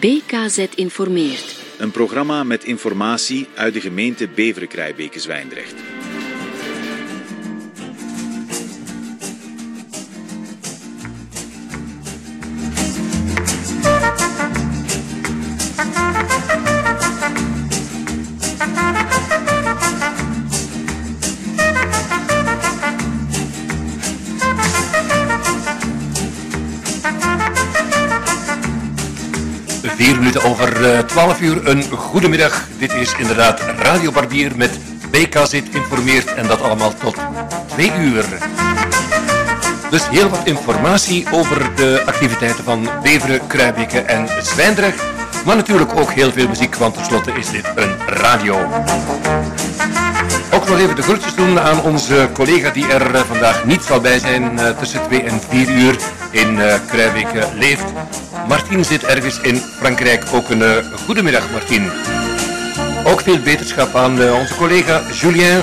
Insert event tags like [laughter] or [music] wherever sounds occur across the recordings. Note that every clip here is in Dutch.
BKZ informeert. Een programma met informatie uit de gemeente Beveren-Krijbeke-Zwijndrecht. Over eh, 12 uur, een goedemiddag. Dit is inderdaad Radio Barbier met BKZ informeert en dat allemaal tot 2 uur. Dus heel wat informatie over de activiteiten van Beveren, Kruibeke en Zwijndrecht. Maar natuurlijk ook heel veel muziek, want tenslotte is dit een radio. Ook nog even de groetjes doen aan onze collega die er eh, vandaag niet zal bij zijn eh, tussen 2 en 4 uur in Kruijbeke leeft. Martien zit ergens in Frankrijk. Ook een uh, goedemiddag Martien. Ook veel beterschap aan uh, onze collega Julien.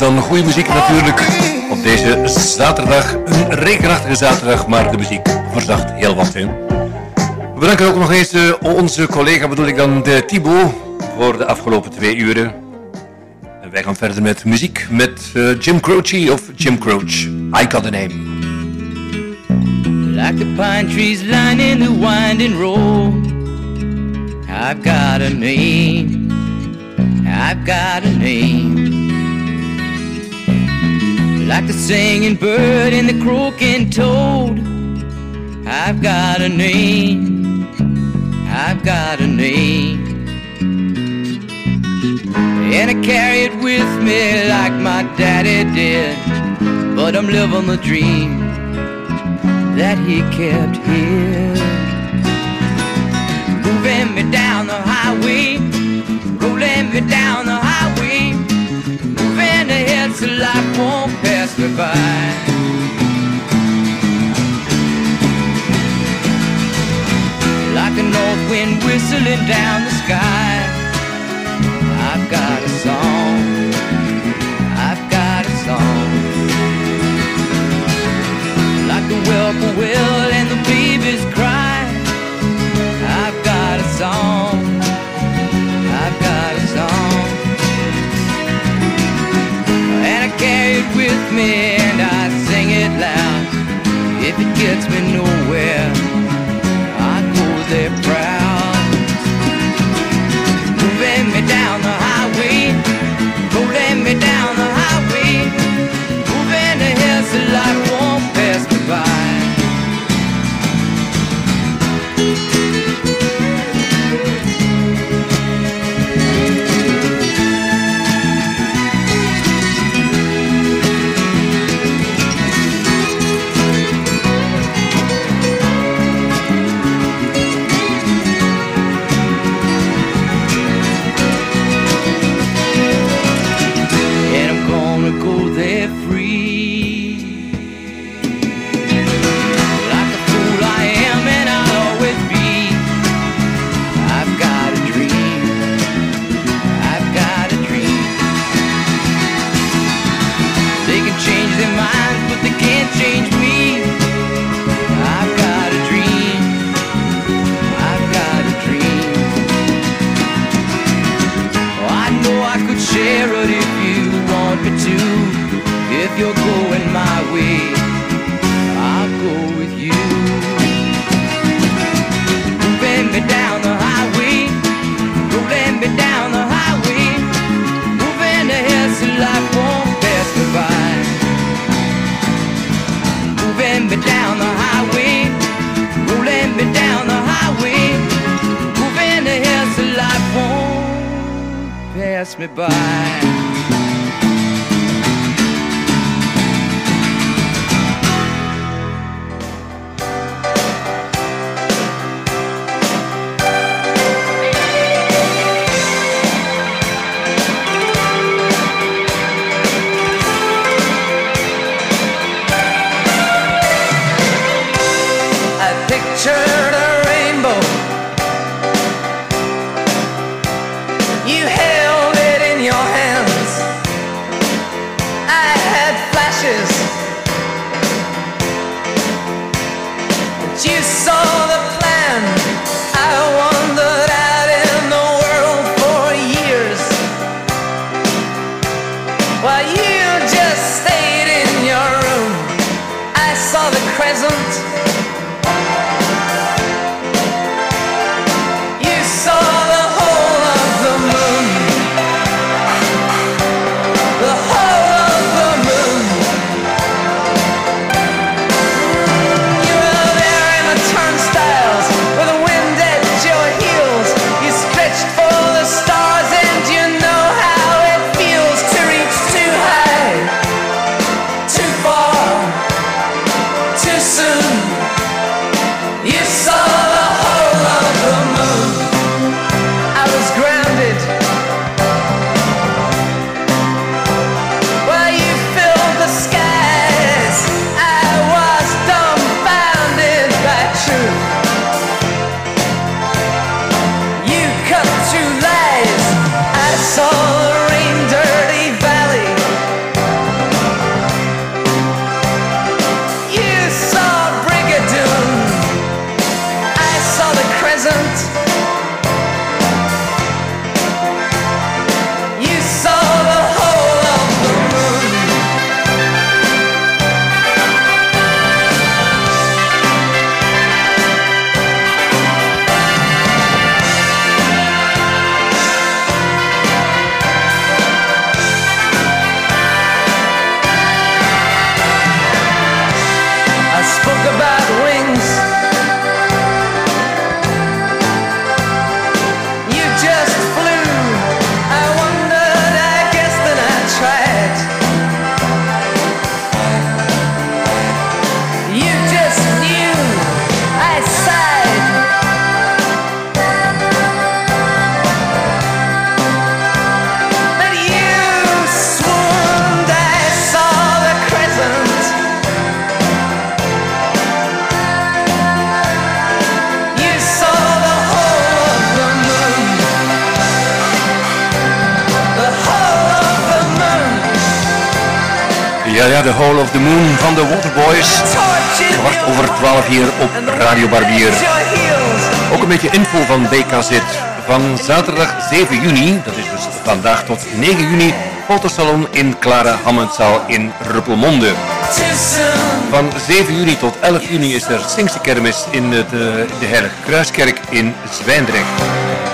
Dan goede muziek natuurlijk. Op deze zaterdag, een regenachtige zaterdag, maar de muziek verzacht heel wat. Hè. We bedanken ook nog eens eh, onze collega, bedoel ik dan de Thibaut, voor de afgelopen twee uren. En wij gaan verder met muziek met eh, Jim Croce of Jim Croce. I got a name. Like the pine trees lining the winding road. I've got a name. I've got a name. Like the singing bird and the croaking toad. I've got a name. I've got a name. And I carry it with me like my daddy did. But I'm living the dream that he kept here. Moving me down the highway, rolling me down the highway, moving ahead so life won't pass me by. like a north wind whistling down the sky. I've got a song, I've got a song. Like the whippoorwill and the babies cry. I've got a song, with me and I sing it loud. If it gets me nowhere they're proud. Moving me down the highway, rolling me down the highway, moving ahead so life won't pass me by. pass me by. Vandaag tot 9 juni, fotosalon in Clara Hammondzaal in Ruppelmonde. Van 7 juni tot 11 juni is er Singse kermis in de, de Heilige Kruiskerk in Zwijndrecht.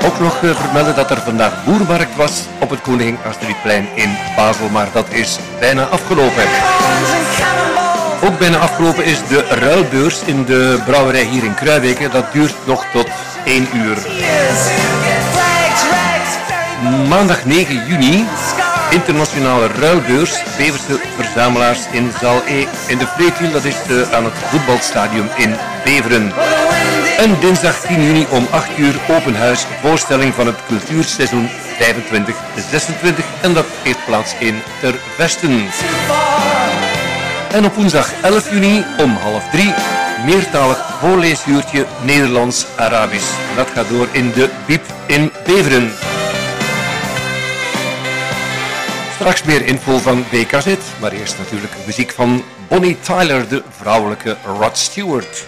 Ook nog eh, vermelden dat er vandaag boermarkt was op het Koningin Astridplein in Basel, maar dat is bijna afgelopen. Ook bijna afgelopen is de ruilbeurs in de brouwerij hier in Kruijbeke. Dat duurt nog tot 1 uur. Maandag 9 juni internationale ruilbeurs Beverse verzamelaars in zaal E in de Vleetwiel, dat is de, aan het voetbalstadion in Beveren. En dinsdag 10 juni om 8 uur open huis voorstelling van het cultuurseizoen 25-26 en dat heeft plaats in Tervesten. En op woensdag 11 juni om half 3 meertalig voorleesuurtje Nederlands-Arabisch. Dat gaat door in de Biep in Beveren. Straks meer info van BKZ, maar eerst natuurlijk muziek van Bonnie Tyler, de vrouwelijke Rod Stewart.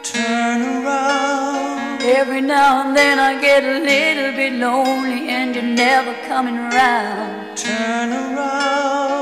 Turn around. Every now and then I get a little bit lonely and you're never coming around. Turn around.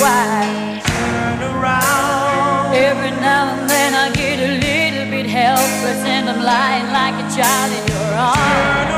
Of. Turn around. Every now and then I get a little bit helpless and I'm lying like a child in your arms.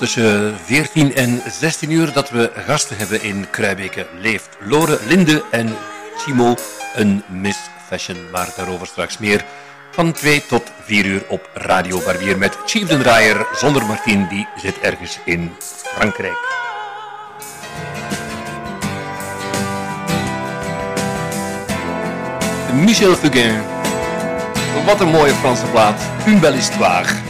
Tussen 14 en 16 uur dat we gasten hebben in Kruibeke Leeft. Lore, Linde en Chimo, een Miss Fashion, maar daarover straks meer. Van 2 tot 4 uur op Radio Barbier met Chief den Draaier zonder Martien, die zit ergens in Frankrijk. Michel Fugain. Wat een mooie Franse plaat. Une belle histoire.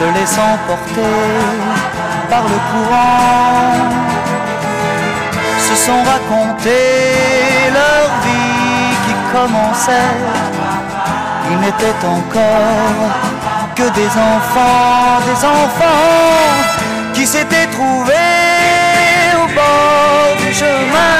se laissant porter par le courant, se sont raconté leur vie qui commençait. Ils n'étaient encore que des enfants, des enfants qui s'étaient trouvés au bord du chemin.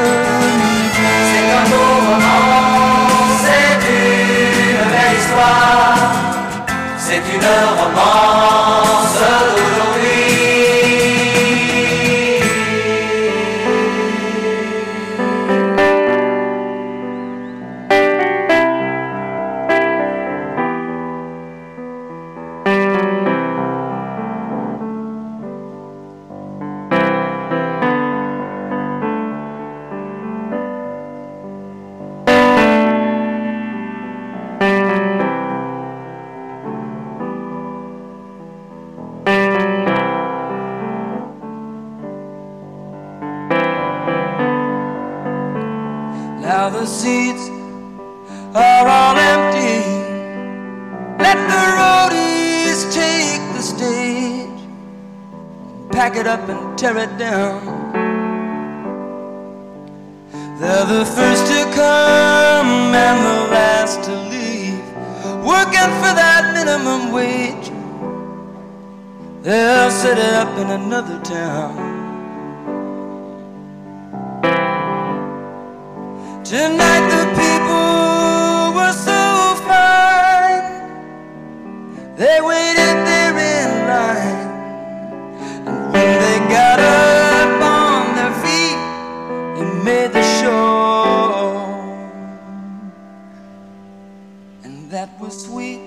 C'est une romance the seats are all empty. Let the roadies take the stage, pack it up and tear it down. They're the first to come and the last to leave, working for that minimum wage. They'll set it up in another town. Tonight the people were so fine. They waited there in line. And when they got up on their feet, they made the show. And that was sweet.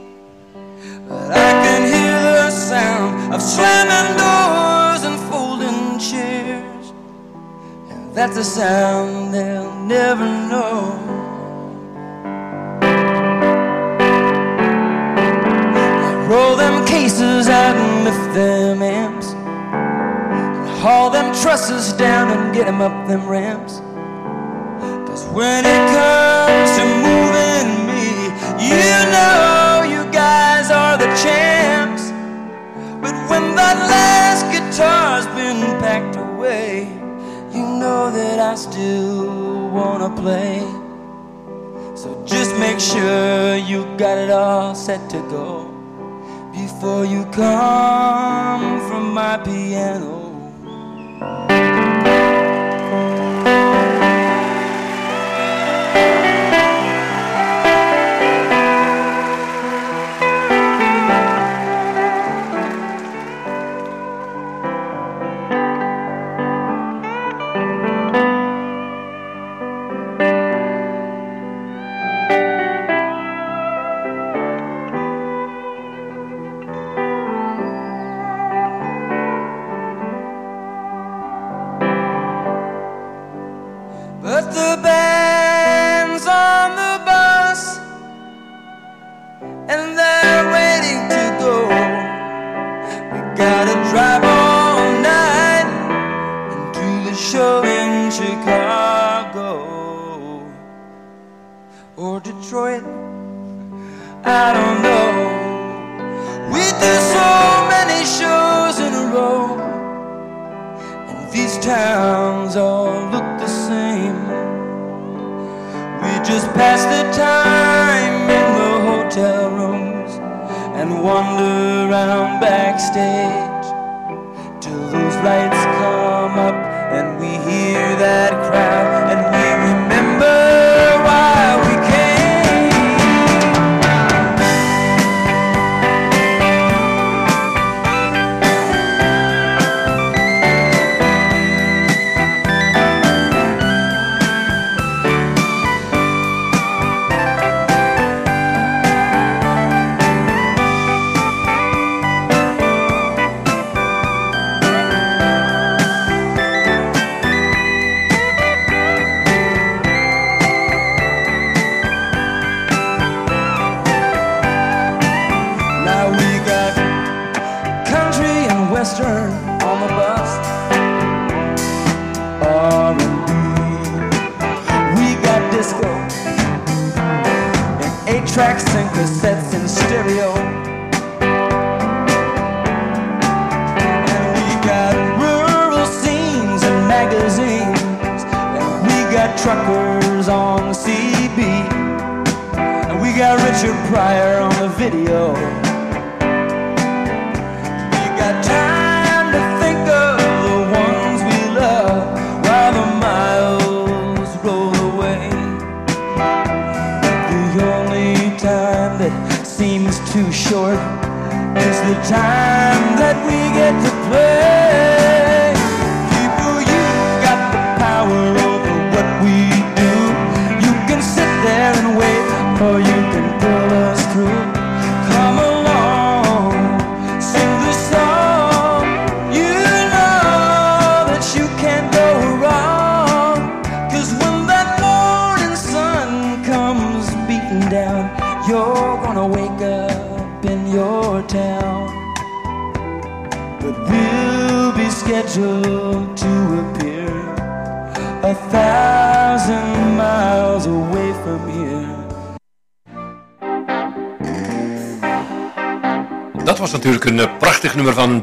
But I can hear the sound of slamming doors and folding chairs. And that's a sound never know. I roll them cases out and lift them amps. And haul them trusses down and get them up them ramps. Cause when it comes to moving me, you know you guys are the champs. But when that last guitar's been packed away, you know that I still wanna play. So just make sure you got it all set to go before you come from my piano.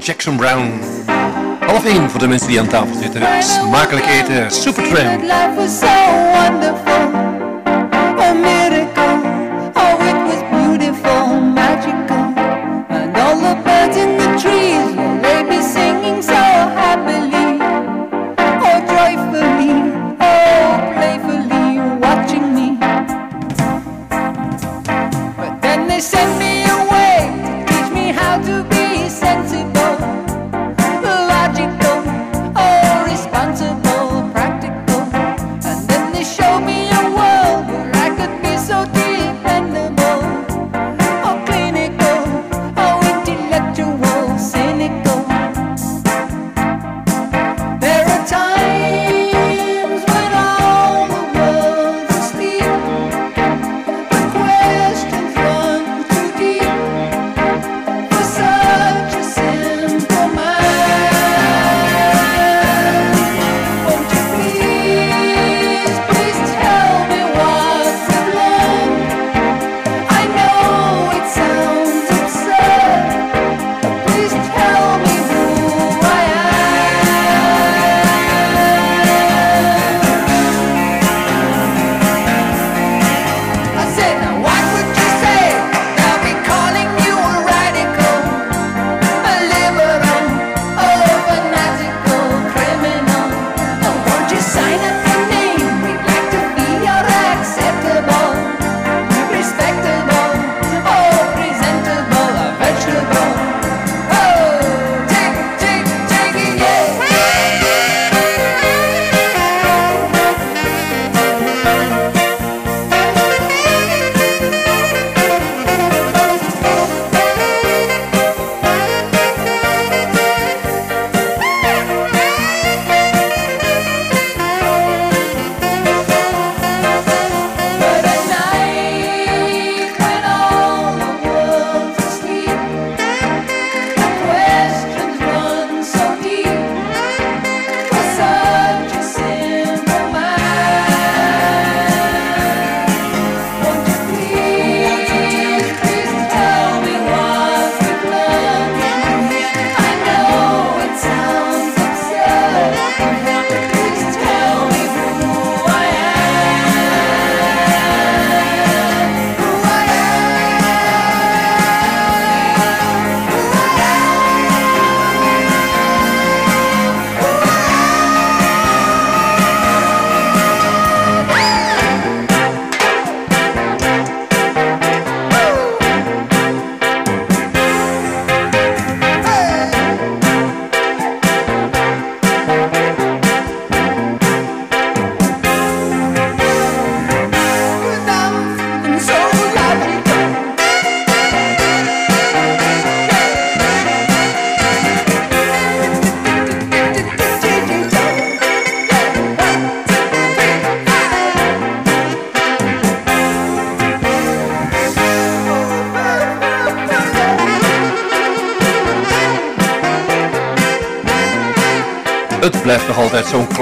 Jackson Brown. Half één voor de mensen die aan tafel zitten. Smakelijk eten, Supertramp.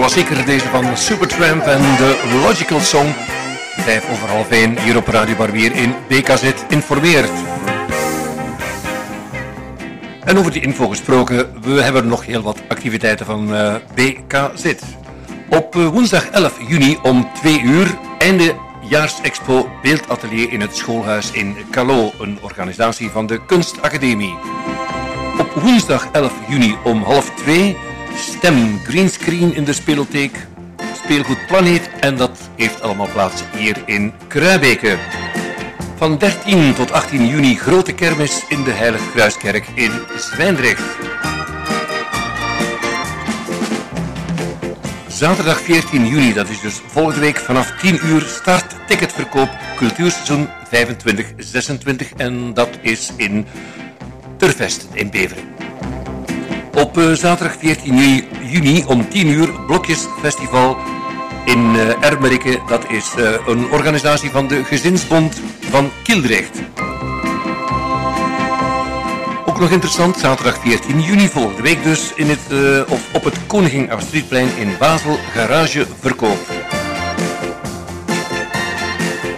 zeker deze van Supertramp en de Logical Song. Vijf over half één, hier op Radio Barbier in BKZ informeert. En over die info gesproken, we hebben nog heel wat activiteiten van eh, BKZ. Op eh, woensdag 11 juni om 2 uur, eindejaarsexpo Beeldatelier in het Schoolhuis in Calo, een organisatie van de Kunstacademie. Op woensdag 11 juni om half 2 stem greenscreen in de speeltheek, speelgoed Planeet en dat heeft allemaal plaats hier in Kruibeke. Van 13 tot 18 juni grote kermis in de Heilige Kruiskerk in Zwijndrecht. Zaterdag 14 juni, dat is dus volgende week vanaf 10 uur, start ticketverkoop cultuurseizoen 25-26 en dat is in Turfest in Beveren. Uh, zaterdag 14 juni, om 10 uur Blokjesfestival in uh, Ermerikke. Dat is uh, een organisatie van de Gezinsbond van Kildrecht. Ook nog interessant, zaterdag 14 juni volgende week dus in het, of op het Koningin Astridplein in Basel garage verkoop.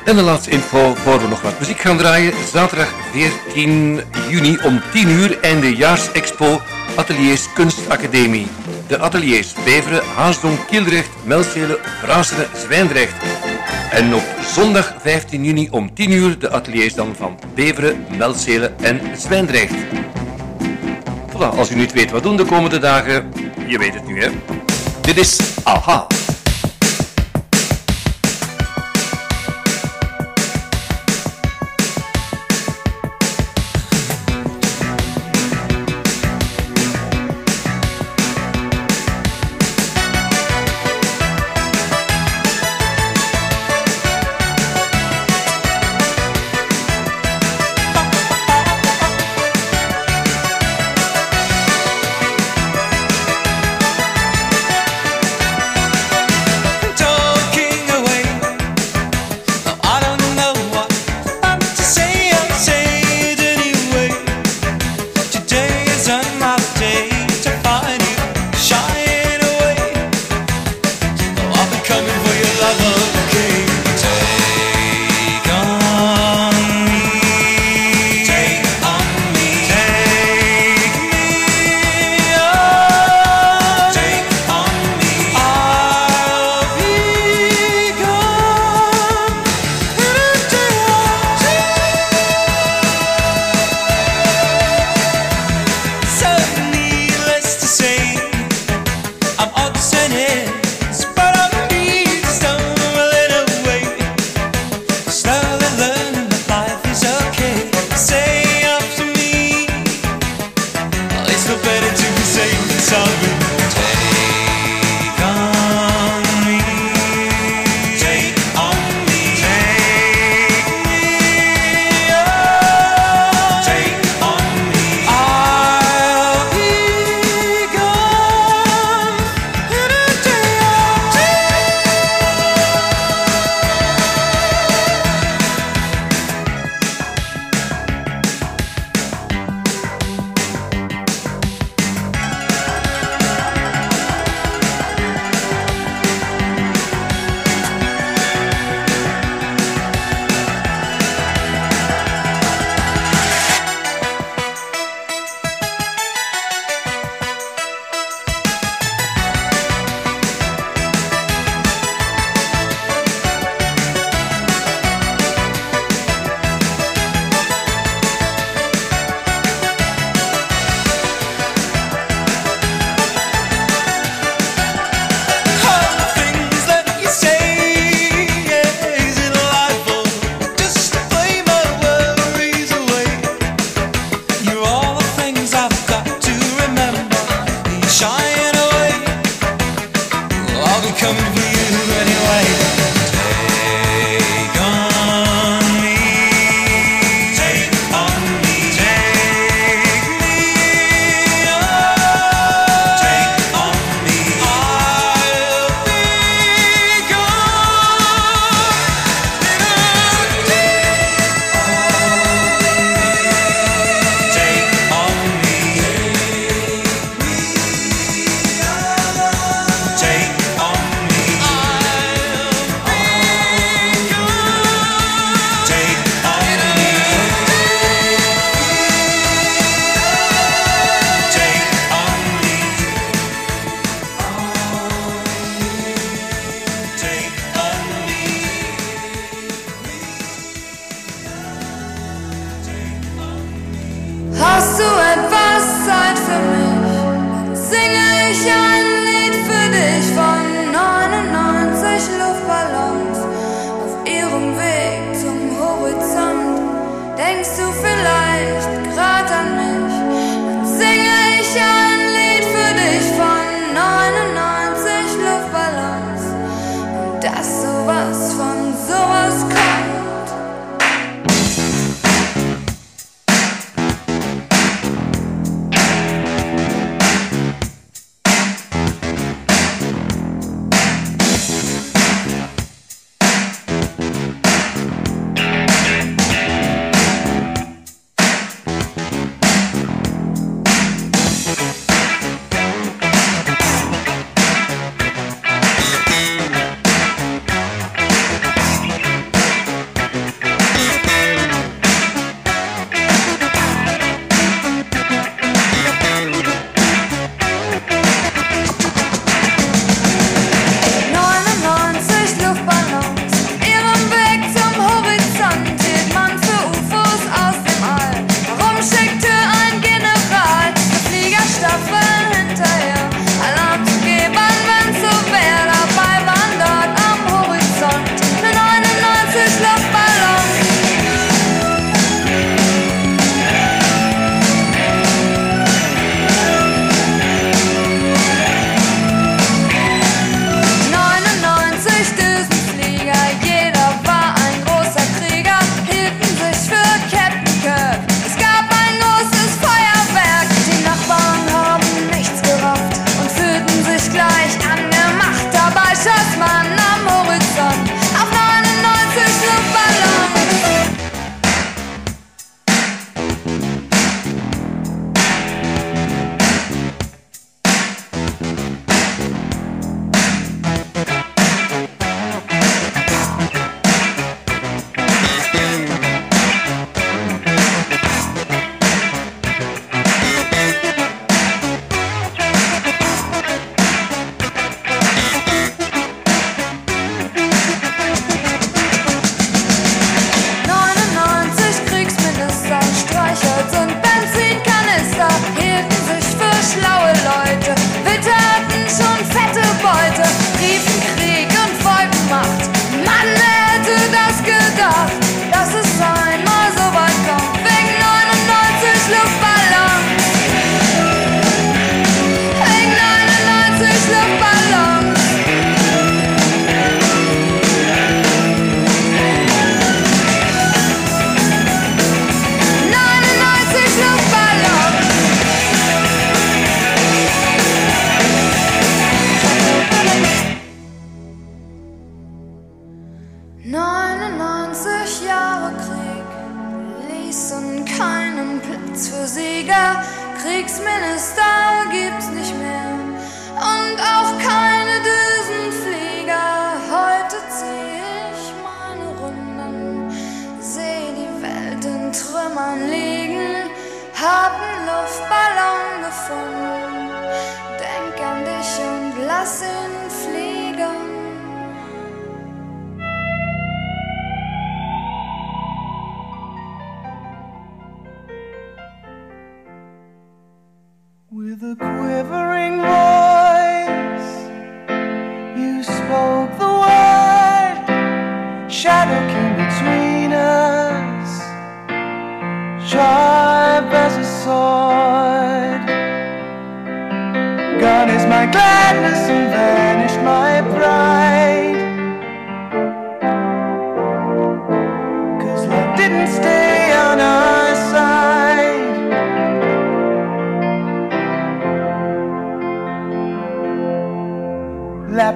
En de laatste info voor we nog wat muziek gaan draaien. Zaterdag 14 juni om 10 uur eindejaarsexpo Ateliers Kunstacademie. De ateliers Beveren, Haasdonk, Kildrecht, Melcelen, Vraaseren, Zwijndrecht. En op zondag 15 juni om 10 uur de ateliers dan van Beveren, Melcelen en Zwijndrecht. Voilà, als u niet weet wat doen de komende dagen, je weet het nu hè. Dit is AHA.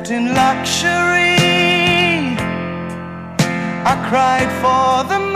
Lapped in luxury. I cried for the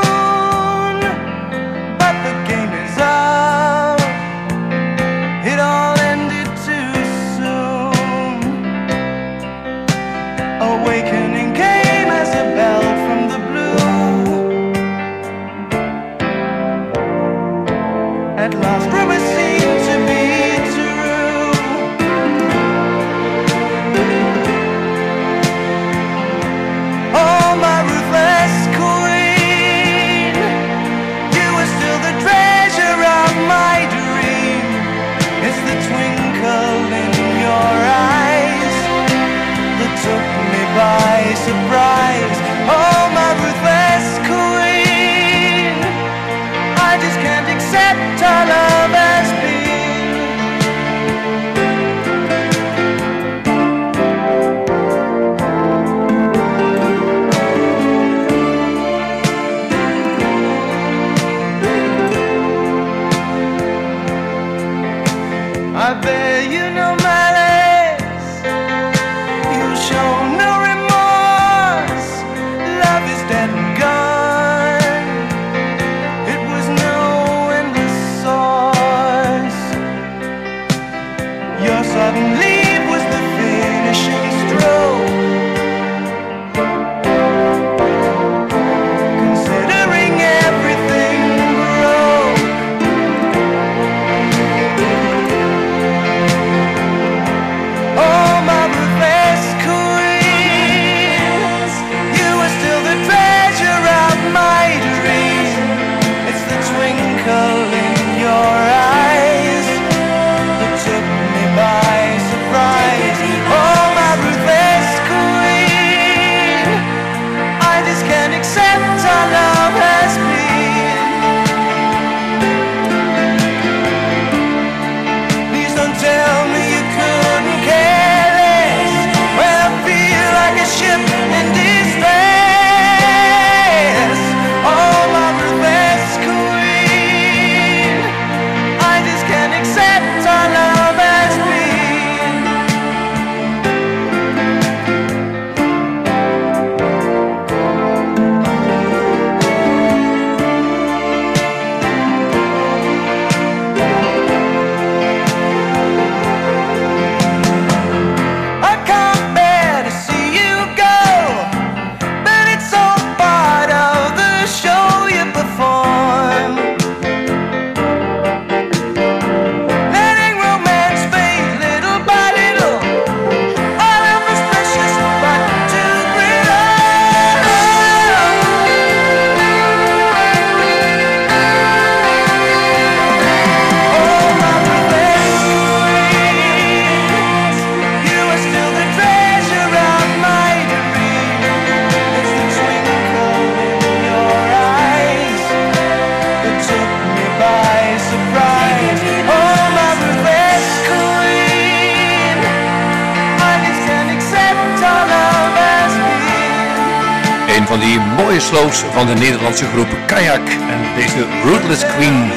van de Nederlandse groep Kayak en deze Rootless Queen.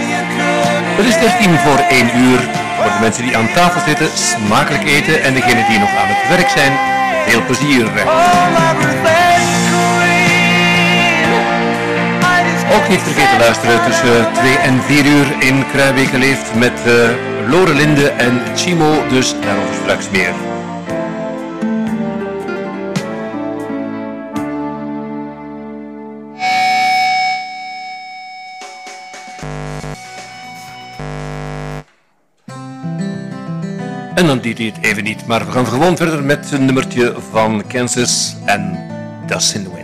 Het is 13 voor 1 uur. Voor de mensen die aan tafel zitten, smakelijk eten en degenen die nog aan het werk zijn, veel plezier. Ook niet vergeten luisteren tussen 2 en 4 uur in Kruijbeke leeft met uh, Lore Linde en Chimo, dus daarover straks meer. En dan deed hij het even niet, maar we gaan gewoon verder met een nummertje van Kansas en Dust in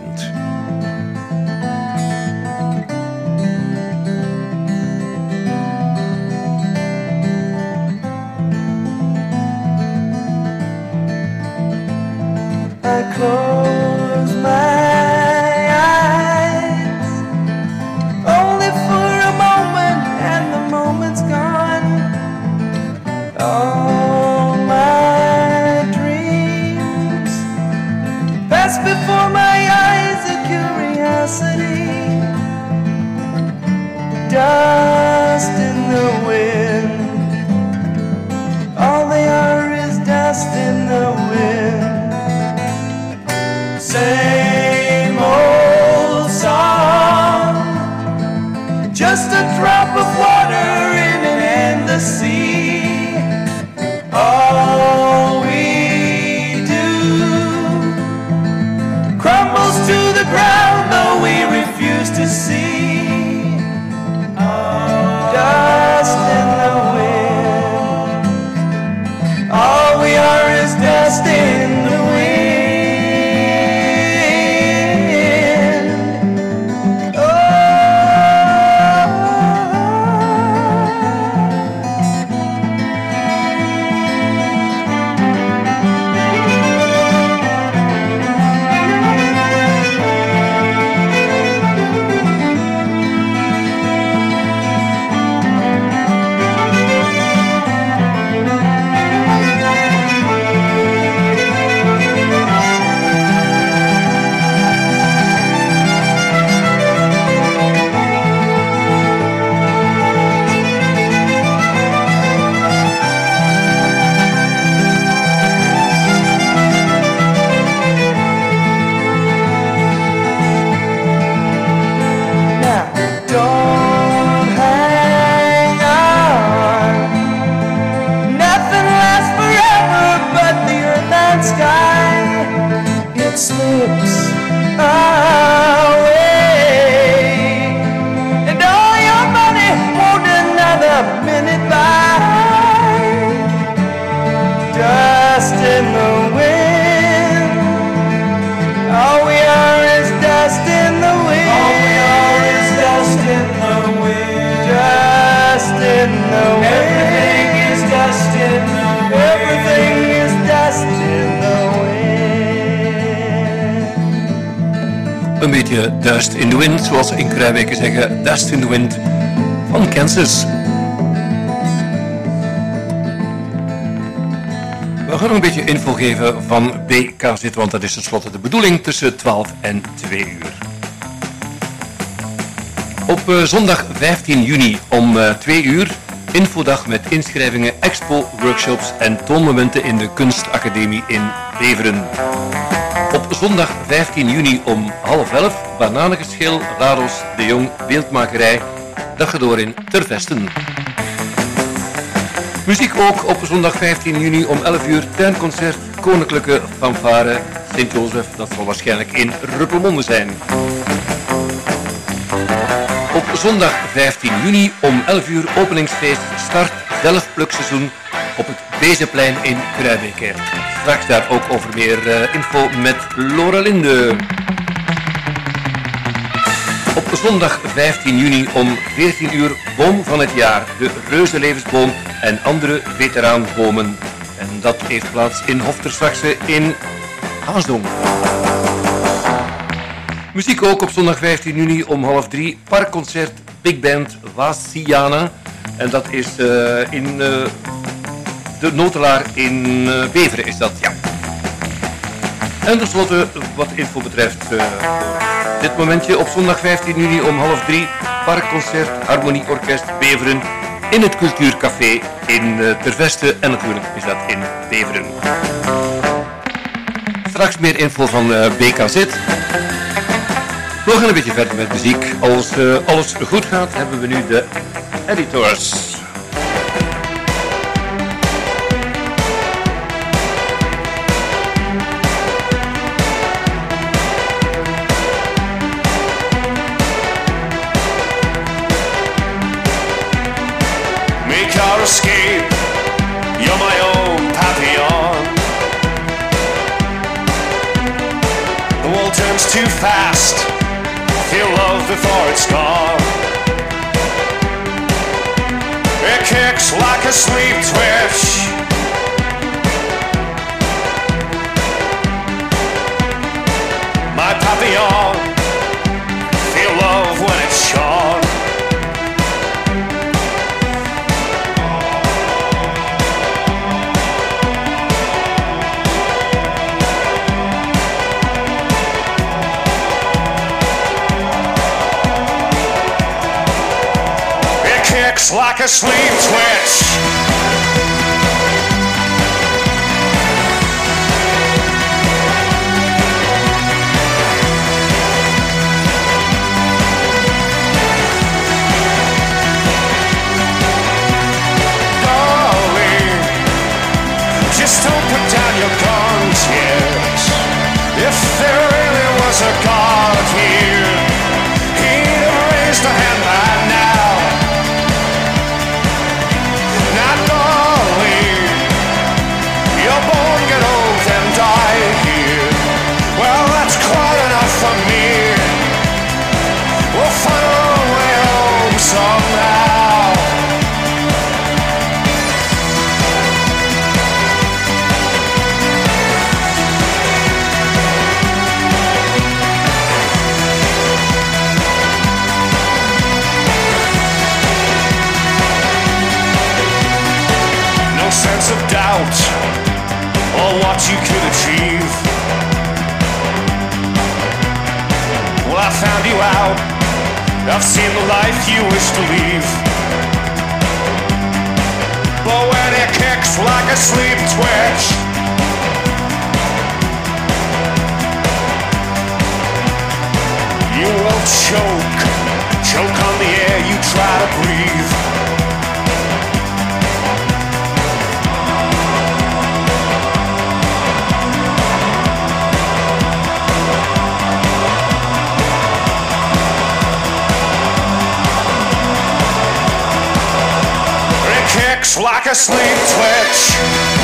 Wind. Dust in the Wind, zoals ze in Kruijweken zeggen, Dust in the Wind van Kansas. We gaan nog een beetje info geven van BKZ, want dat is tenslotte de bedoeling tussen 12 en 2 uur. Op uh, zondag 15 juni om uh, eh, 2 uur infodag met inschrijvingen, expo, workshops en toonmomenten in de Kunstacademie in Beveren. Op zondag 15 juni om half elf Bananengeschil, Laros, De Jong, Beeldmakerij, Daggedoor in Tervesten. Muziek ook op zondag 15 juni om 11 uur tuinconcert Koninklijke Fanfare Sint-Jozef. Dat zal waarschijnlijk in Ruppelmonde zijn. Op zondag 15 juni om 11 uur openingsfeest start zelfplukseizoen op het Bezenplein in Kruijbeke. Straks daar ook over meer uh, info met Laura Linde. Op zondag 15 juni om 14 uur boom van het jaar, de Reuzenlevensboom en andere veteraanbomen. En dat heeft plaats in Hofterswaxe in Haasdong. Muziek ook op zondag 15 juni om half drie. Parkconcert Big Band Wasiana. En dat is uh, in uh, de Notelaar in uh, Beveren is dat, ja. En tenslotte, wat info betreft, eh, dit momentje op zondag 15 juni om half drie, parkconcert Harmonieorkest Beveren in het Cultuurcafé in uh, Terveste en natuurlijk is dat in Beveren. Straks meer info van uh, BKZ. We gaan een beetje verder met muziek. Als uh, alles goed gaat, hebben we nu de editors. Turns too fast. Feel love before it's gone. It kicks like a sleep twitch. My papillon. Feel love when it's shone. flex like a sleeve twitch. I've seen the life you wish to leave. But when it kicks like a sleep twitch, you will choke, choke on the air you try to breathe. It like a sleep twitch.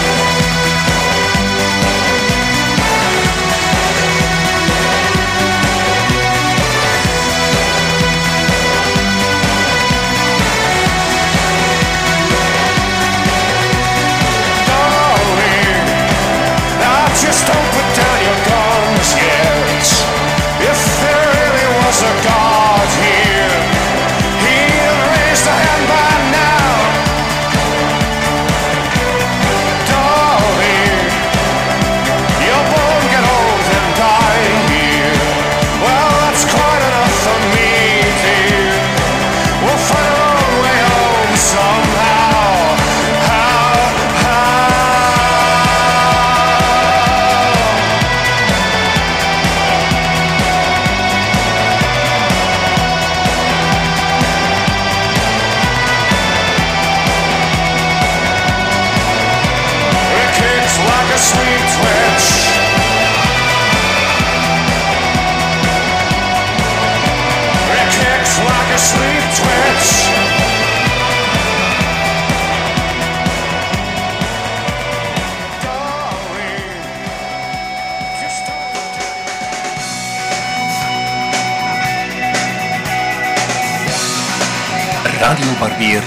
Radio Barbier,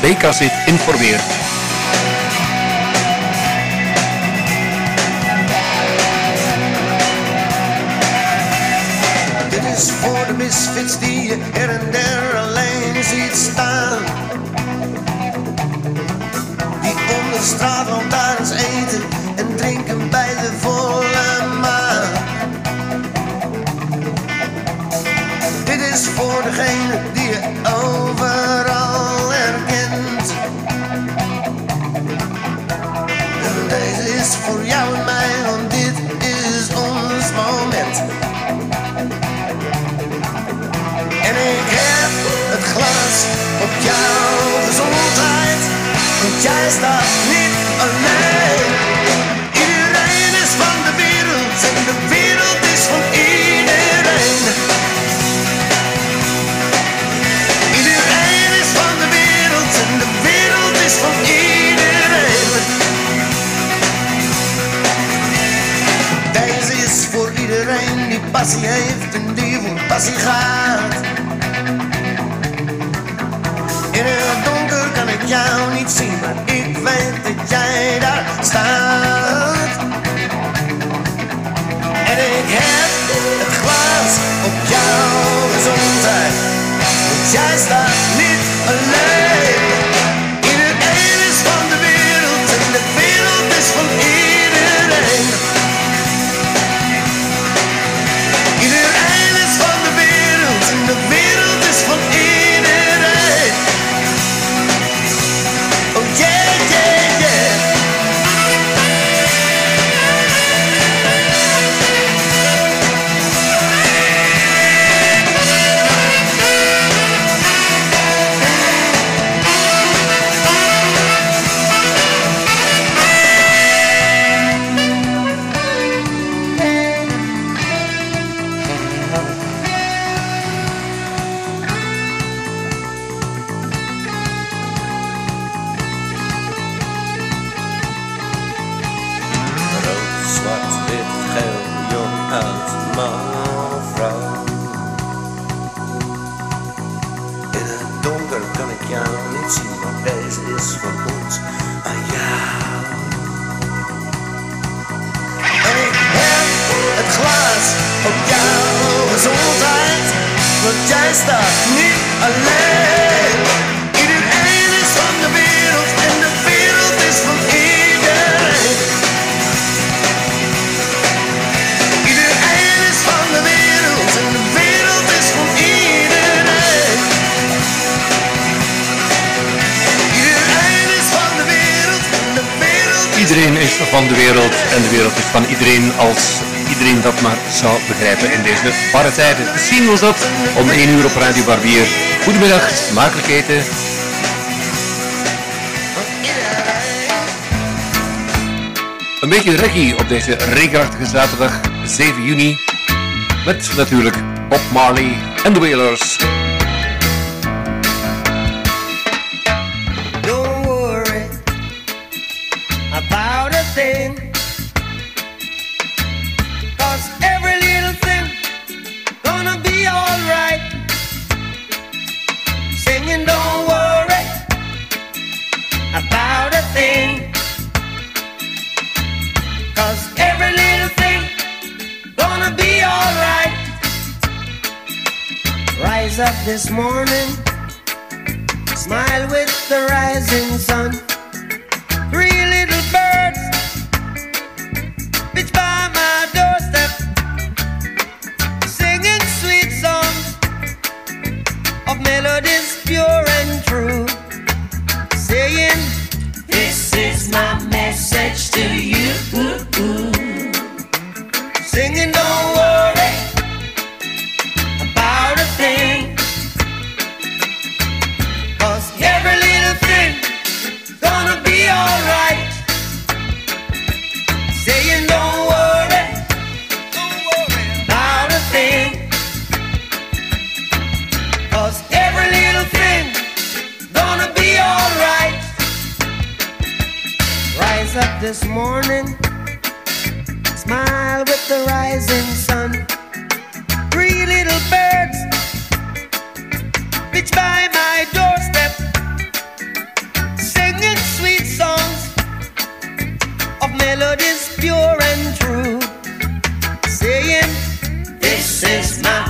BKZ informeert. Jij staat niet alleen. Iedereen is van de wereld en de wereld is van iedereen. Iedereen is van de wereld en de wereld is van iedereen. Deze is voor iedereen die passie heeft en die voor passie gaat. Ik jou niet zien, maar ik weet dat jij daar staat. En ik heb het glas op jouw gezondheid, want jij staat niet alleen. Begrijpen in deze barre tijden. Zien was dat om 1 uur op Radio Barbier. Goedemiddag, smakelijk eten. Een beetje reggae op deze regenachtige zaterdag 7 juni. Met natuurlijk Bob Marley en de Wailers. Singing, don't worry about a thing. Cause every little thing gonna be alright. Saying don't worry, don't worry about a thing. Cause every little thing gonna be alright. Rise up this morning, smile the rising sun. Three little birds pitch by my doorstep, singing sweet songs of melodies pure and true, saying, This is my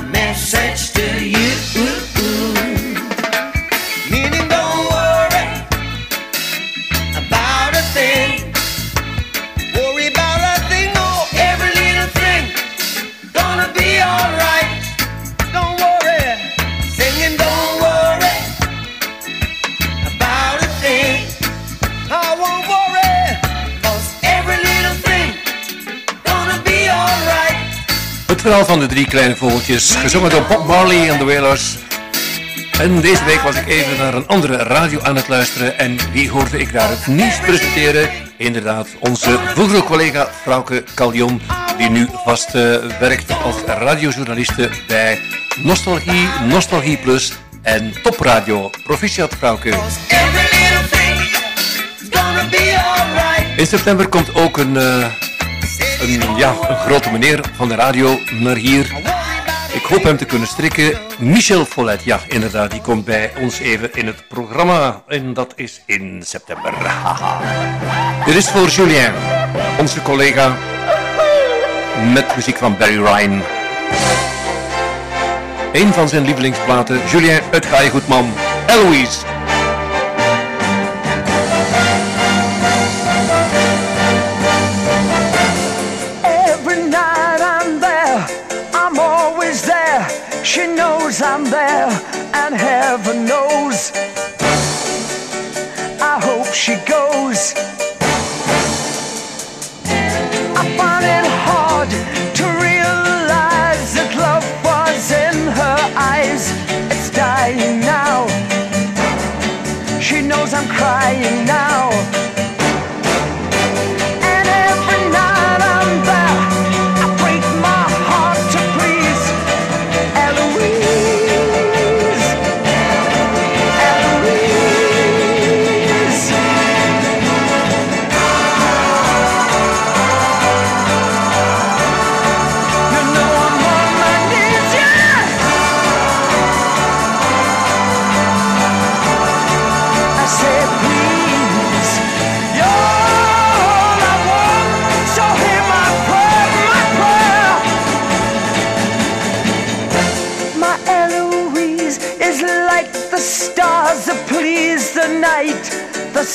verhaal van de drie kleine vogeltjes, gezongen door Bob Marley en de Wailers. En deze week was ik even naar een andere radio aan het luisteren en wie hoorde ik daar het nieuws presenteren? Inderdaad, onze vroegere collega Frauke Callion, die nu vast uh, werkt als radiojournaliste bij Nostalgie, Nostalgie Plus en Topradio. Proficiat Frauke. In september komt ook een, uh, een, ja, een grote meneer van de radio naar hier. Ik hoop hem te kunnen strikken. Michel Follet, ja inderdaad, die komt bij ons even in het programma. En dat is in september. [laughs] Dit is voor Julien, onze collega, met muziek van Barry Ryan. Een van zijn lievelingsplaten, Julien Uitgaai Goedman, Eloise. There, and heaven knows. I hope she goes. I find it hard to realize that love was in her eyes. It's dying now. She knows I'm crying now.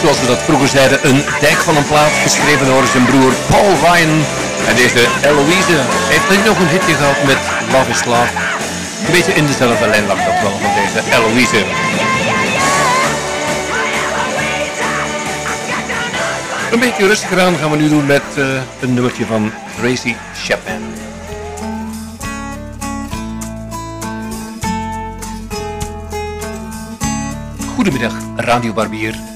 Zoals we dat vroeger zeiden, een dijk van een plaat geschreven door zijn broer Paul Ryan. En deze Eloise heeft nog een hitje gehad met Love Love. Een beetje in dezelfde lijn lag dat wel van deze Eloise. Een beetje rustiger aan gaan we nu doen met eh, een nummertje van Tracy Chapman. Goedemiddag, Radio Barbier.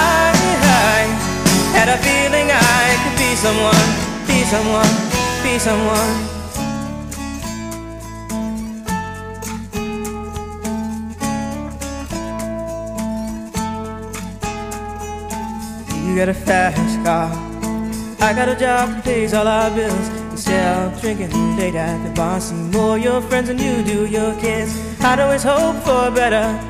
I, I had a feeling I could be someone, be someone, be someone. You got a fast car. I got a job that pays all our bills. Of drinking late at the bar, see more your friends than you do your kids. I'd always hope for better.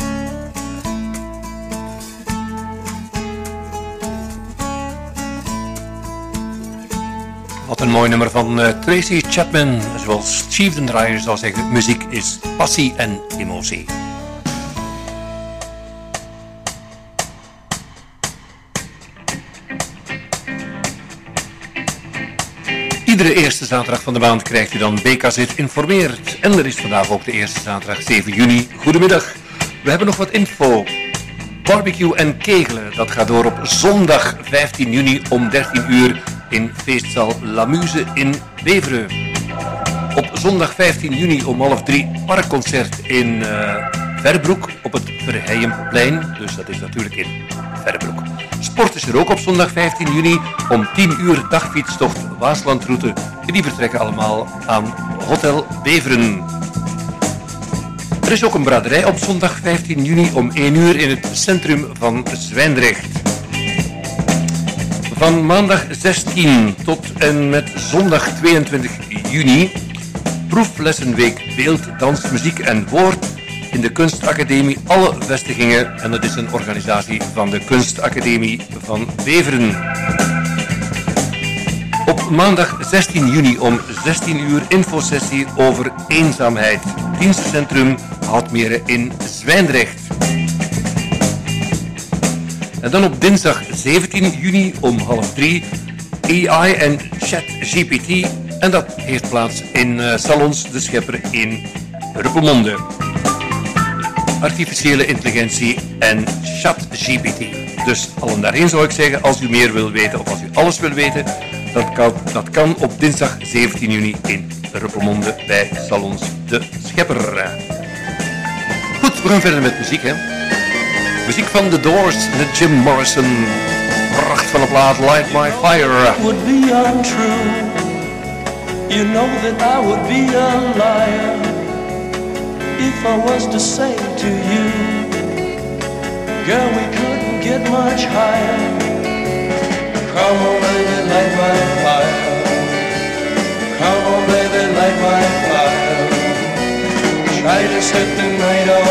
Een mooi nummer van uh, Tracy Chapman. Zoals Chief Draaier zou zeggen, muziek is passie en emotie. Iedere eerste zaterdag van de maand krijgt u dan BKZ informeert. En er is vandaag ook de eerste zaterdag 7 juni. Goedemiddag. We hebben nog wat info. Barbecue en kegelen, dat gaat door op zondag 15 juni om 13 uur in feestzaal La Muse in Beveren. Op zondag 15 juni om half drie parkconcert in uh, Verbroek op het Verheijenplein. Dus dat is natuurlijk in Verbroek. Sport is er ook op zondag 15 juni om 10 uur dagfietstocht Waaslandroute. Die vertrekken allemaal aan Hotel Beveren. Er is ook een braderij op zondag 15 juni om 1 uur in het centrum van Zwijndrecht. Van maandag 16 tot en met zondag 22 juni proeflessenweek beeld, dans, muziek en woord in de Kunstacademie Alle Vestigingen. En dat is een organisatie van de Kunstacademie van Beveren. Op maandag 16 juni om 16 uur infosessie over eenzaamheid. Dienstencentrum Houtmeren in Zwijndrecht. En dan op dinsdag 17 juni om half drie AI en ChatGPT. En dat heeft plaats in uh, Salons de Schepper in Ruppelmonde. Artificiële intelligentie en ChatGPT. Dus allen daarheen zou ik zeggen, als u meer wil weten of als u alles wil weten, dat kan, dat kan op dinsdag 17 juni in Ruppelmonde bij Salons de Schepper. Goed, we gaan verder met muziek hè. Muziek van The Doors met Jim Morrison. Pracht van de plaat Light My Fire. Would be untrue. You know that I would be a liar if I was to say to you, girl, we couldn't get much higher. Come on, baby, light my fire. Come on, baby, light my fire. Try to set the night on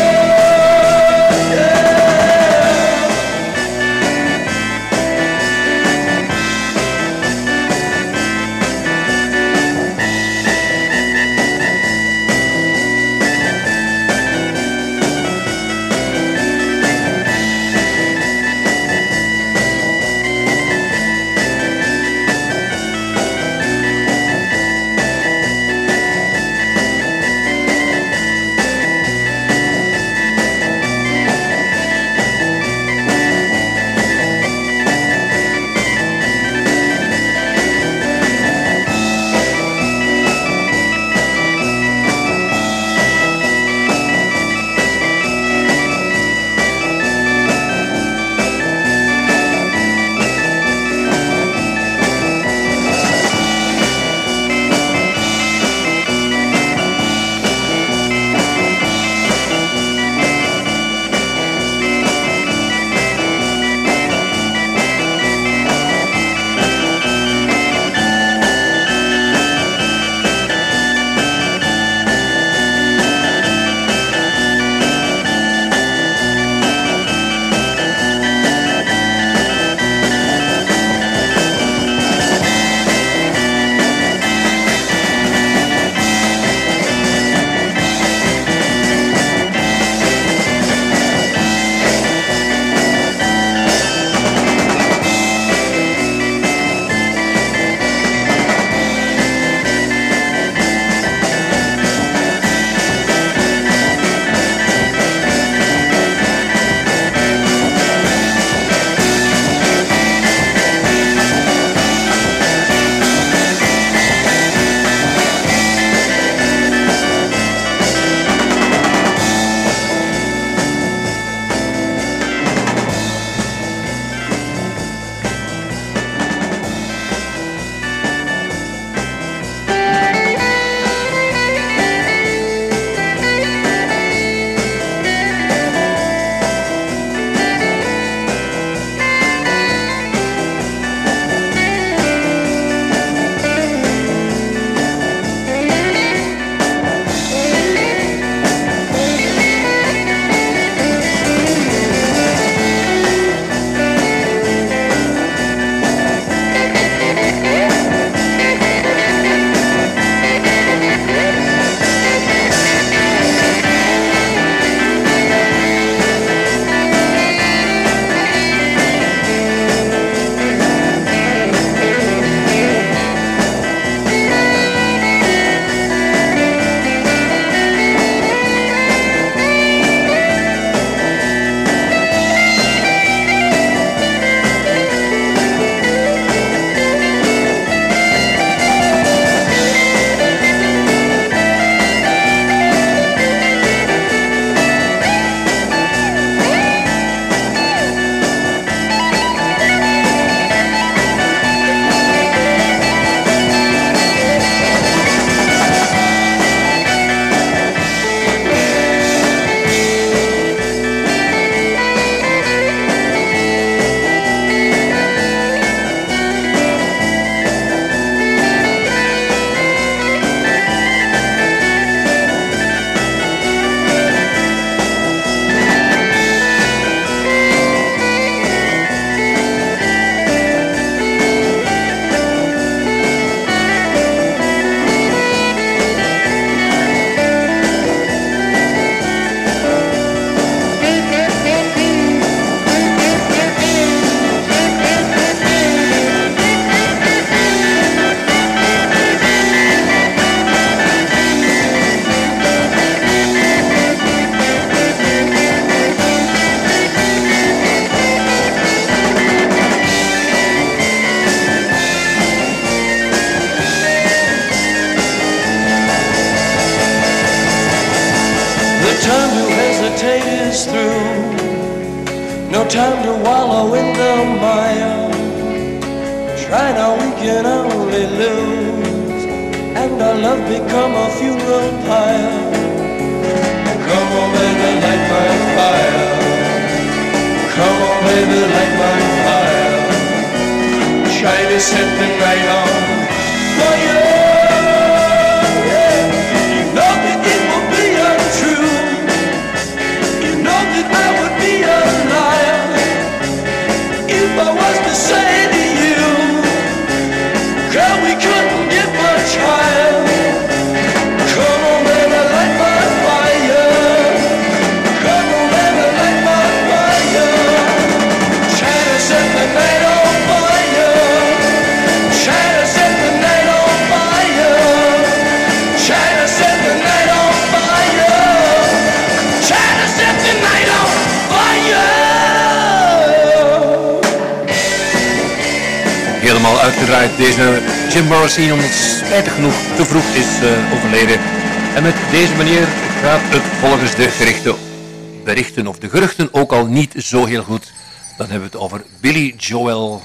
of de geruchten ook al niet zo heel goed. Dan hebben we het over Billy Joel.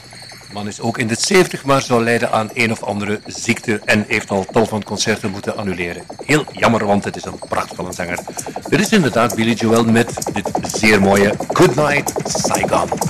Man is ook in de 70, maar zou lijden aan een of andere ziekte en heeft al tal van concerten moeten annuleren. Heel jammer, want het is een prachtvolle zanger. Dit is inderdaad Billy Joel met dit zeer mooie Goodnight Saigon.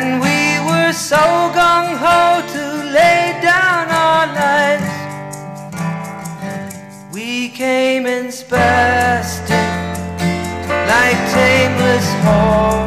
And we were so gung ho to lay down our lives. We came in spastic, like tameless horses.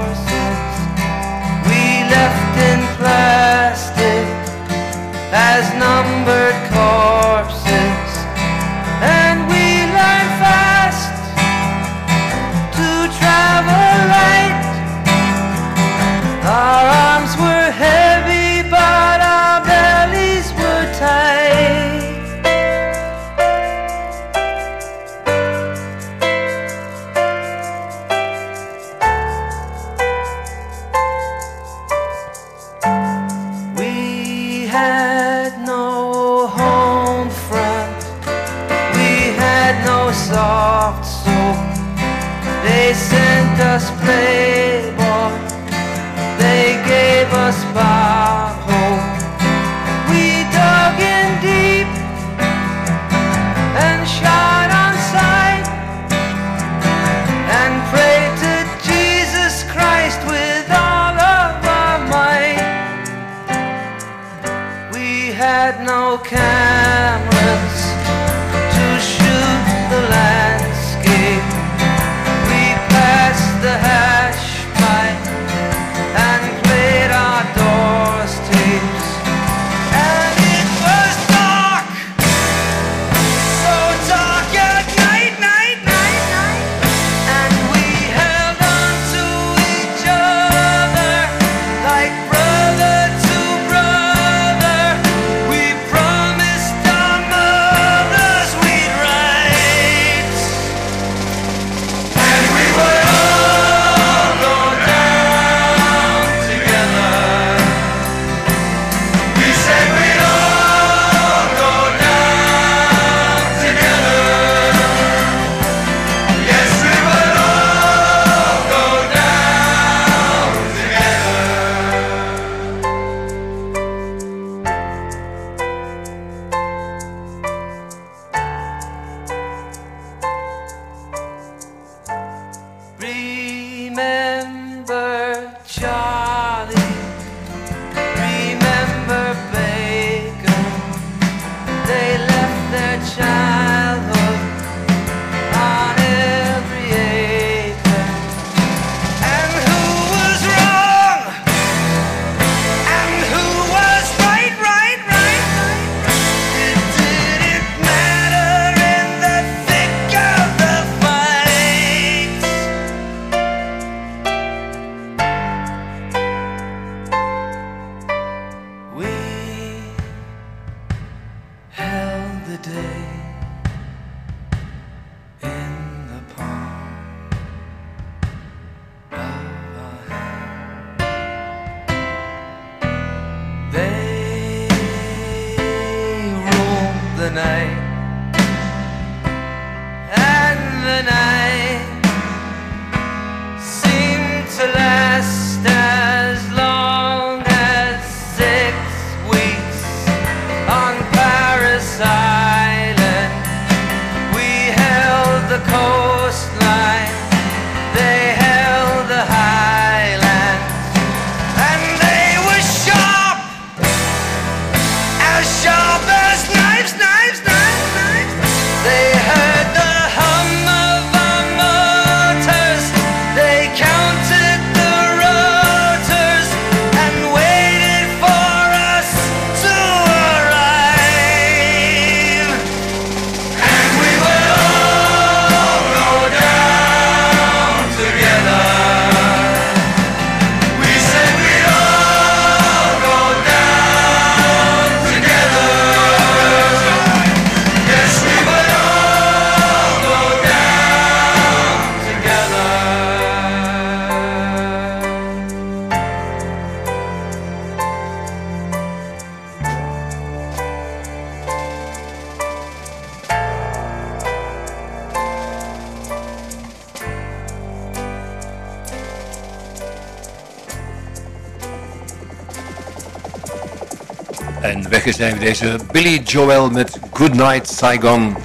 Zijn we deze Billy Joel met Goodnight Saigon.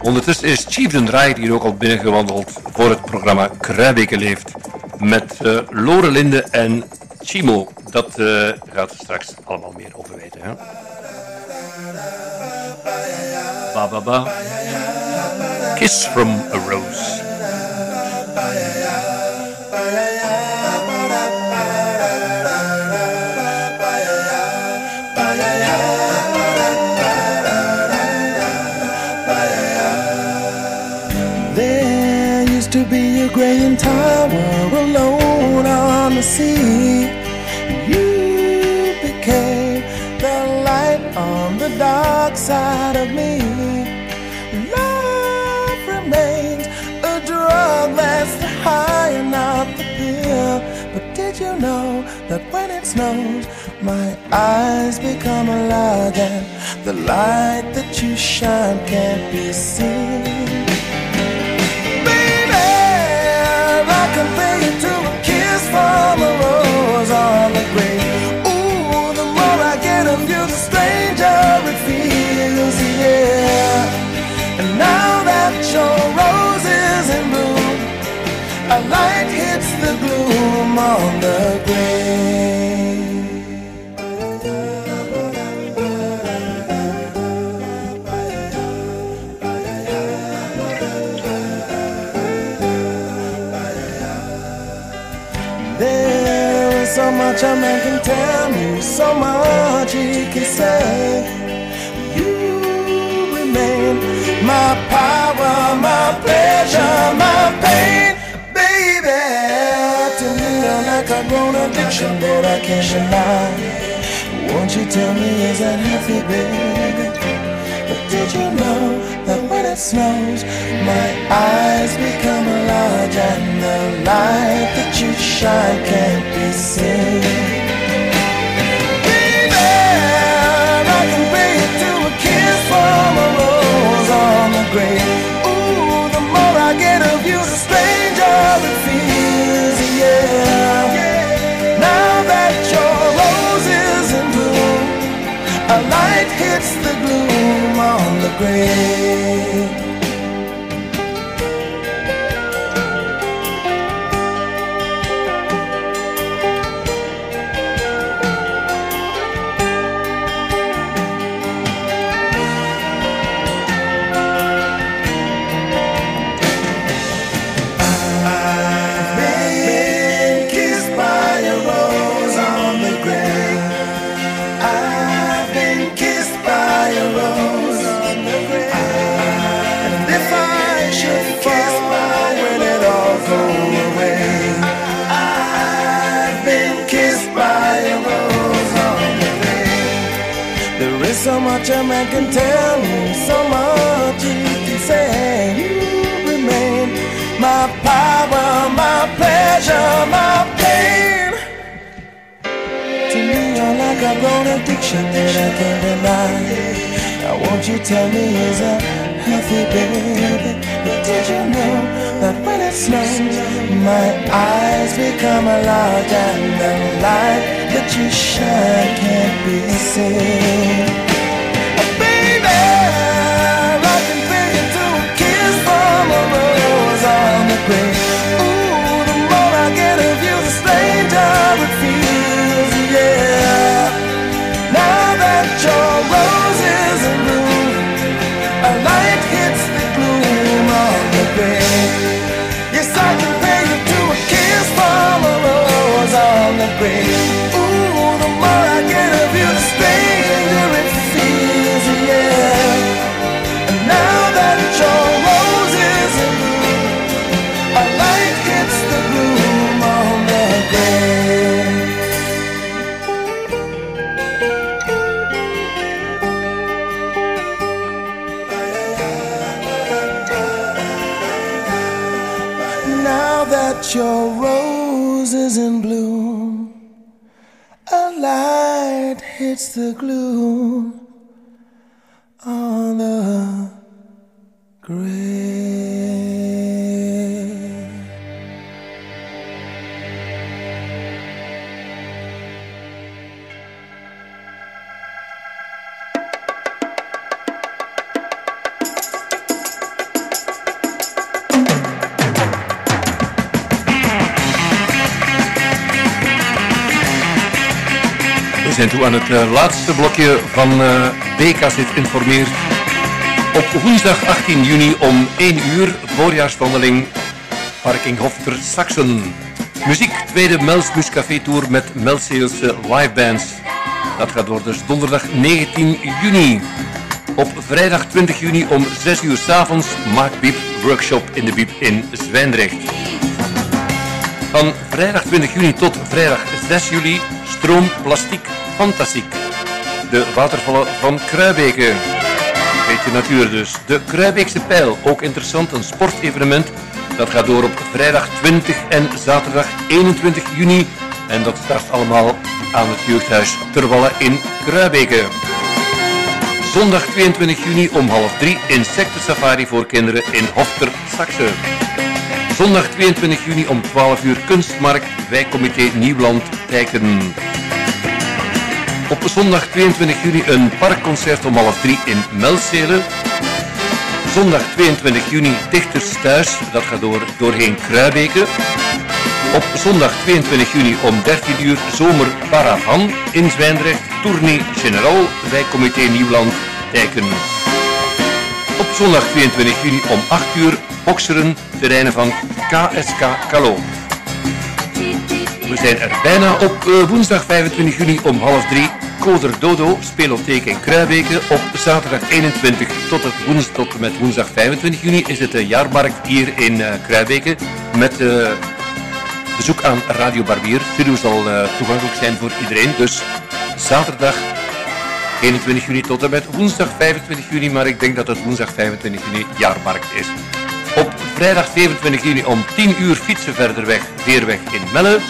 Ondertussen is Chief den Draai hier ook al binnengewandeld voor het programma Kruijbeke Leeft. Met uh, Lore Linde en Chimo. Dat uh, gaat straks allemaal meer over weten. Hè? Ba, ba, ba. Kiss from a Rose. The. You became the light on the dark side of me. Love remains a drug that's the high and not the pill. But did you know that when it snows, my eyes become alive and the light that you shine can't be seen? Tell me, so much he can say. You remain my power, my pleasure, my pain, baby. To me, you're like a grown addiction but I can't deny. Won't you tell me is that healthy, baby? But did you know that when it snows, my eyes become large and the light that you shine can't be seen? Can tell me, so much he can say. You remain my power, my pleasure, my pain. To me, you're like a grown addiction that I can't deny. Now, won't you tell me, is that healthy, baby? But did you know that when it snows, my eyes become a large and the light that you shine can't be seen? the glue. Het eh, laatste blokje van uh, BKZ Informeert. Op woensdag 18 juni om 1 uur, voorjaarswandeling, parking Hofter Saxen. Muziek, tweede Mels Tour met Melseelse live bands. Dat gaat door dus donderdag 19 juni. Op vrijdag 20 juni om 6 uur s avonds Maak Biep Workshop in de Biep in Zwijndrecht. Van vrijdag 20 juni tot vrijdag 6 juli Stroom Plastiek Fantastiek. De watervallen van Kruibeke. Beetje natuur dus. De Kruibeekse Pijl, ook interessant, een sportevenement. Dat gaat door op vrijdag 20 en zaterdag 21 juni. En dat start allemaal aan het jeugdhuis Terwallen in Kruibeke. Zondag 22 juni om half drie insectensafari voor kinderen in Hofter, Saxe. Zondag 22 juni om 12 uur kunstmarkt wijkcomité Nieuwland Tijken. Op zondag 22 juni een parkconcert om half drie in Melzelen. Zondag 22 juni Dichters Thuis, dat gaat door, doorheen Kruibeke. Op zondag 22 juni om 13 uur Zomer Paravan in Zwijndrecht, Tournee General, wijkcomité Nieuwland, Dijken. Op zondag 22 juni om 8 uur Bokseren, terreinen van KSK Kalo. We zijn er bijna op uh, woensdag 25 juni om half drie. Coder Dodo, speelotheek in Kruibeke. Op zaterdag 21 tot, tot met woensdag 25 juni is het de jaarmarkt hier in uh. Met uh, bezoek aan Radio Barbier. Studio zal toegankelijk zijn voor iedereen. Dus zaterdag 21 juni tot en met woensdag 25 juni. Maar ik denk dat het woensdag 25 juni jaarmarkt is. Op vrijdag 27 juni om 10 uur fietsen verder weg, Veerweg in Melle.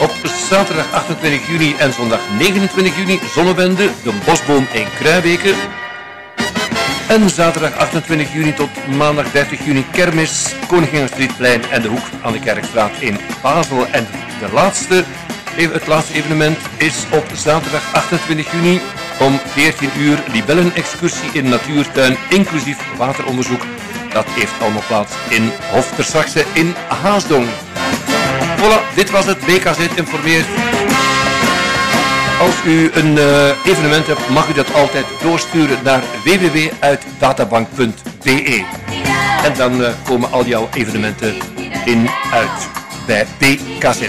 Op zaterdag 28 juni en zondag 29 juni Zonnewende, de Bosboom in Kruibeke. En zaterdag 28 juni tot maandag 30 juni Kermis, Koningingenstreetplein en de Hoek aan de Kerkstraat in Basel. En de laatste, het laatste evenement is op zaterdag 28 juni om 14 uur libellen-excursie in natuurtuin, inclusief wateronderzoek. Dat heeft allemaal plaats in Hoftersaxe in Haasdong. Voilà, dit was het. BKZ informeert. Als u een uh, evenement hebt, mag u dat altijd doorsturen naar www.uitdatabank.be. En dan uh, komen al jouw evenementen in uit bij BKZ.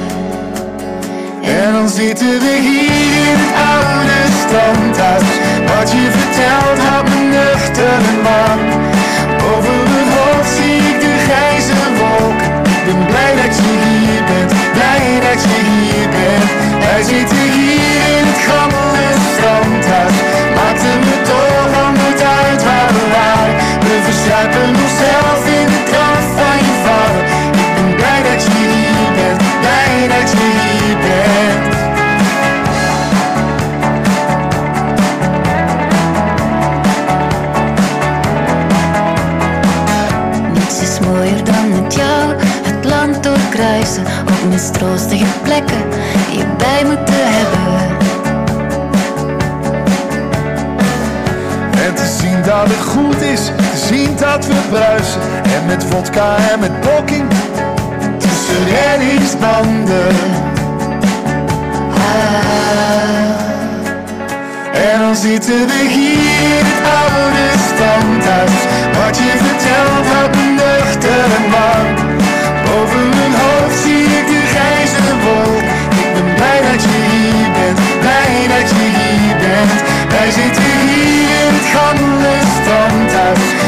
En dan zitten we hier in het oude standhuis. Wat je vertelt houdt me nuchter en man. Over mijn hoofd zie ik de grijze wolken. Ik ben blij dat je hier bent, blij dat je hier bent. Wij zitten hier in het gammele standhuis. Maakte me mistroostige plekken je bij moeten hebben. En te zien dat het goed is, te zien dat we bruisen. En met vodka en met blokking, tussen reddingsbanden. Ah. En dan zitten we hier in het oude standhuis. Wat je vertelt houdt me nuchter en warm. Boven Wij zitten hier in het gammele standhuis. Maakte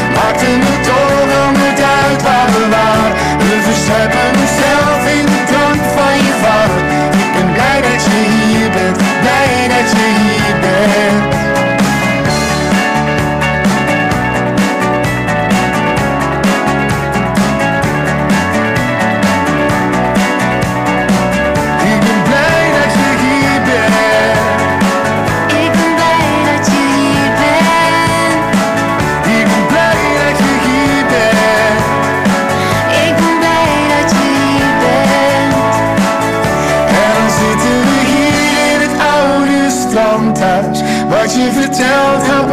je vertelt, hou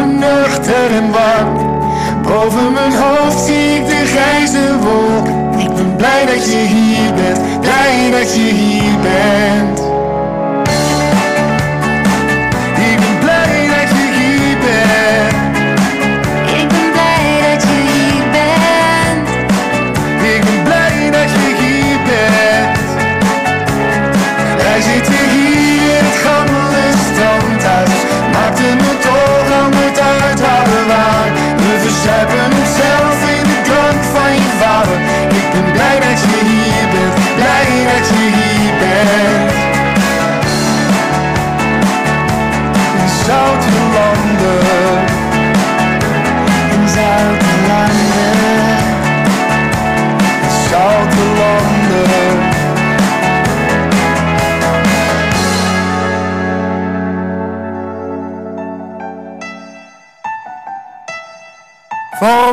en warm. Boven mijn hoofd zie ik de grijze wolk. Ik ben blij dat je hier bent, blij dat je hier bent.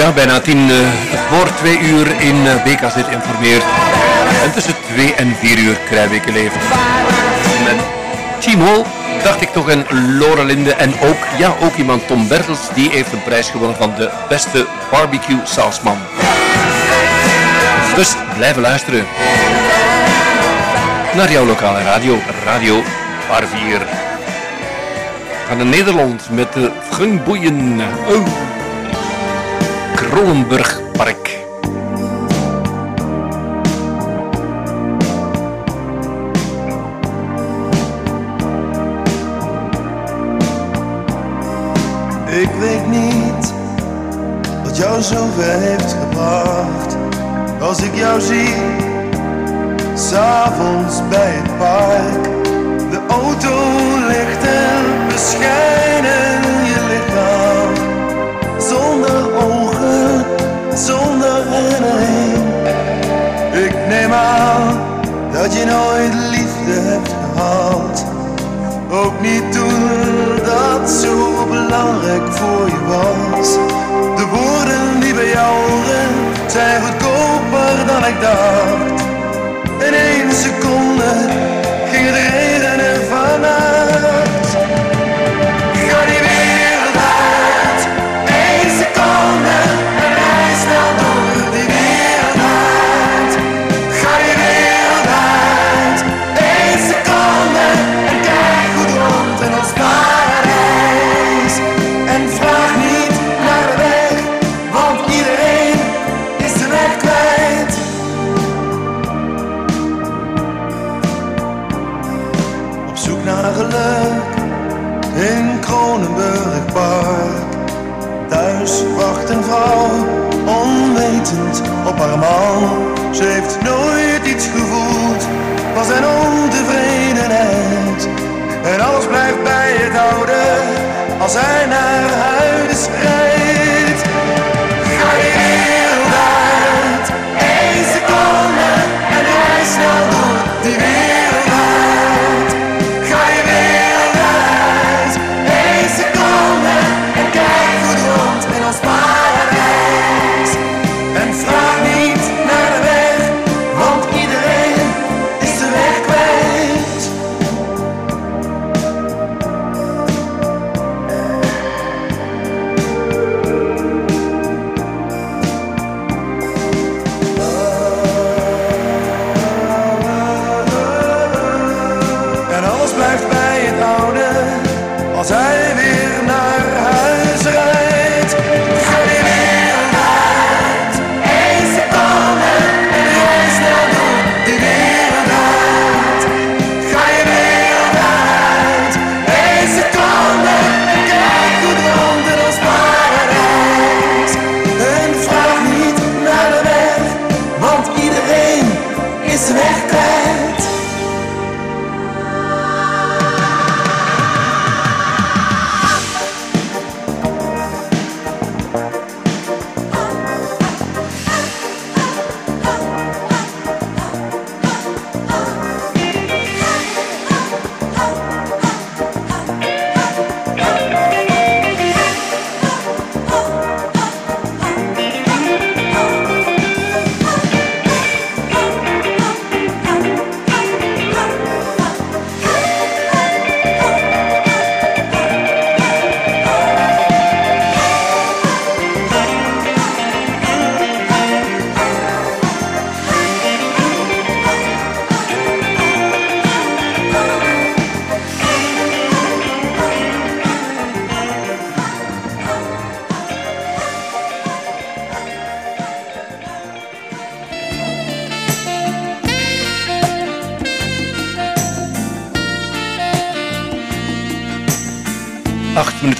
ja, bijna tien eh, voor twee uur in eh, BKZ informeert. En tussen twee en vier uur Kruijweken leeft. Met Team Hall dacht ik toch een Lorelinde Linde en ook, ja, ook iemand Tom Bertels. Die heeft een prijs gewonnen van de beste barbecue sausman. Dus blijven luisteren. Naar jouw lokale radio, Radio Barvier. Van de Nederland met de gunboeien. Oh. Roelenburgpark. Ik weet niet wat jou zover heeft gebracht. Als ik jou zie, s'avonds bij het park. De auto ligt en bescheiden. voor je was. De woorden die bij jou horen zijn goedkoper dan ik dacht. In één seconde ging het als hij naar huis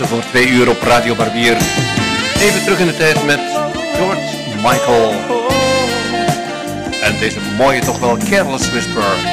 voor twee uur op Radio Barbier. Even terug in de tijd met George Michael. En deze mooie toch wel Careless Whisper.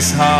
his heart.